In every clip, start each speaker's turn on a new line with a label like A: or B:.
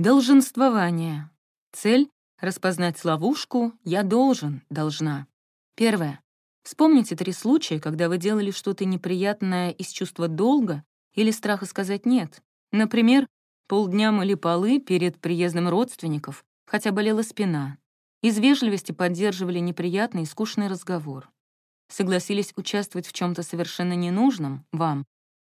A: Долженствование. Цель — распознать ловушку «я должен», «должна». Первое. Вспомните три случая, когда вы делали что-то неприятное из чувства долга или страха сказать «нет». Например, полдня мыли полы перед приездом родственников, хотя болела спина. Из вежливости поддерживали неприятный и скучный разговор. Согласились участвовать в чем то совершенно ненужном вам,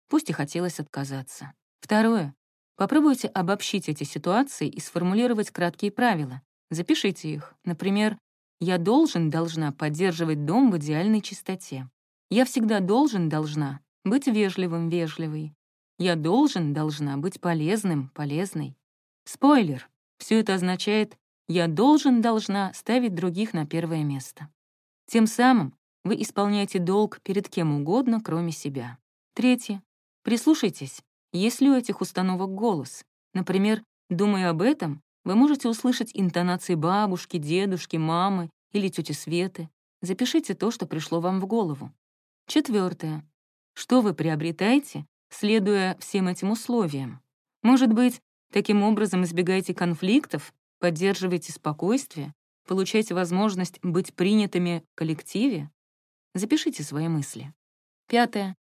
A: пусть и хотелось отказаться. Второе. Попробуйте обобщить эти ситуации и сформулировать краткие правила. Запишите их. Например, «Я должен, должна поддерживать дом в идеальной чистоте». «Я всегда должен, должна быть вежливым, вежливой». «Я должен, должна быть полезным, полезной». Спойлер. Все это означает «я должен, должна ставить других на первое место». Тем самым вы исполняете долг перед кем угодно, кроме себя. Третье. Прислушайтесь, есть ли у этих установок голос? Например, думая об этом, вы можете услышать интонации бабушки, дедушки, мамы или тети Светы. Запишите то, что пришло вам в голову. Четвертое. Что вы приобретаете, следуя всем этим условиям? Может быть, таким образом избегаете конфликтов, поддерживаете спокойствие, получаете возможность быть принятыми в коллективе? Запишите свои мысли. Пятое.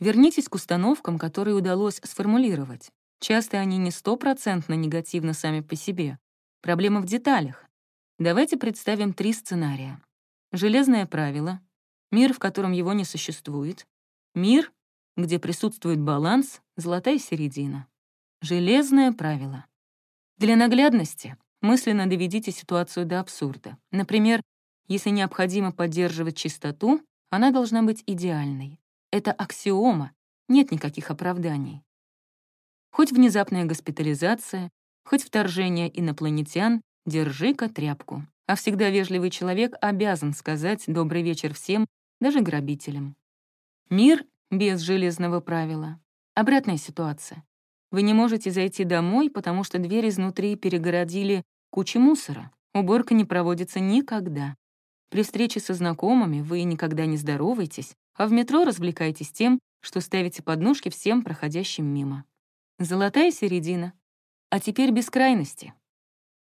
A: Вернитесь к установкам, которые удалось сформулировать. Часто они не стопроцентно негативны сами по себе. Проблема в деталях. Давайте представим три сценария. Железное правило, мир, в котором его не существует, мир, где присутствует баланс, золотая середина. Железное правило. Для наглядности мысленно доведите ситуацию до абсурда. Например, если необходимо поддерживать чистоту, она должна быть идеальной. Это аксиома, нет никаких оправданий. Хоть внезапная госпитализация, хоть вторжение инопланетян, держи-ка тряпку. А всегда вежливый человек обязан сказать «добрый вечер» всем, даже грабителям. Мир без железного правила. Обратная ситуация. Вы не можете зайти домой, потому что дверь изнутри перегородили кучей мусора. Уборка не проводится никогда. При встрече со знакомыми вы никогда не здороваетесь, а в метро развлекаетесь тем, что ставите подножки всем проходящим мимо. Золотая середина. А теперь бескрайности.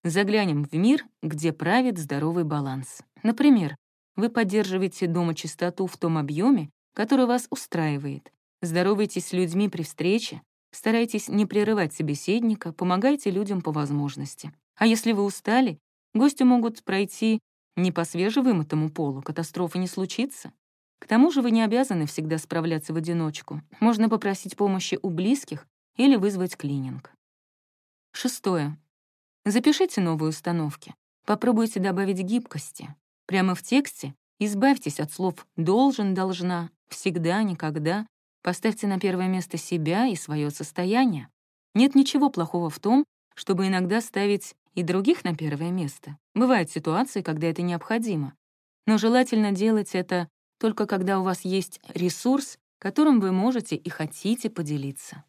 A: Заглянем в мир, где правит здоровый баланс. Например, вы поддерживаете дома чистоту в том объеме, который вас устраивает, здороваетесь с людьми при встрече, старайтесь не прерывать собеседника, помогайте людям по возможности. А если вы устали, гости могут пройти не по свежевымытому полу, катастрофы не случится. К тому же вы не обязаны всегда справляться в одиночку. Можно попросить помощи у близких или вызвать клининг. Шестое. Запишите новые установки. Попробуйте добавить гибкости. Прямо в тексте избавьтесь от слов «должен», «должна», «всегда», «никогда». Поставьте на первое место себя и свое состояние. Нет ничего плохого в том, чтобы иногда ставить и других на первое место. Бывают ситуации, когда это необходимо. Но желательно делать это только когда у вас есть ресурс, которым вы можете и хотите поделиться.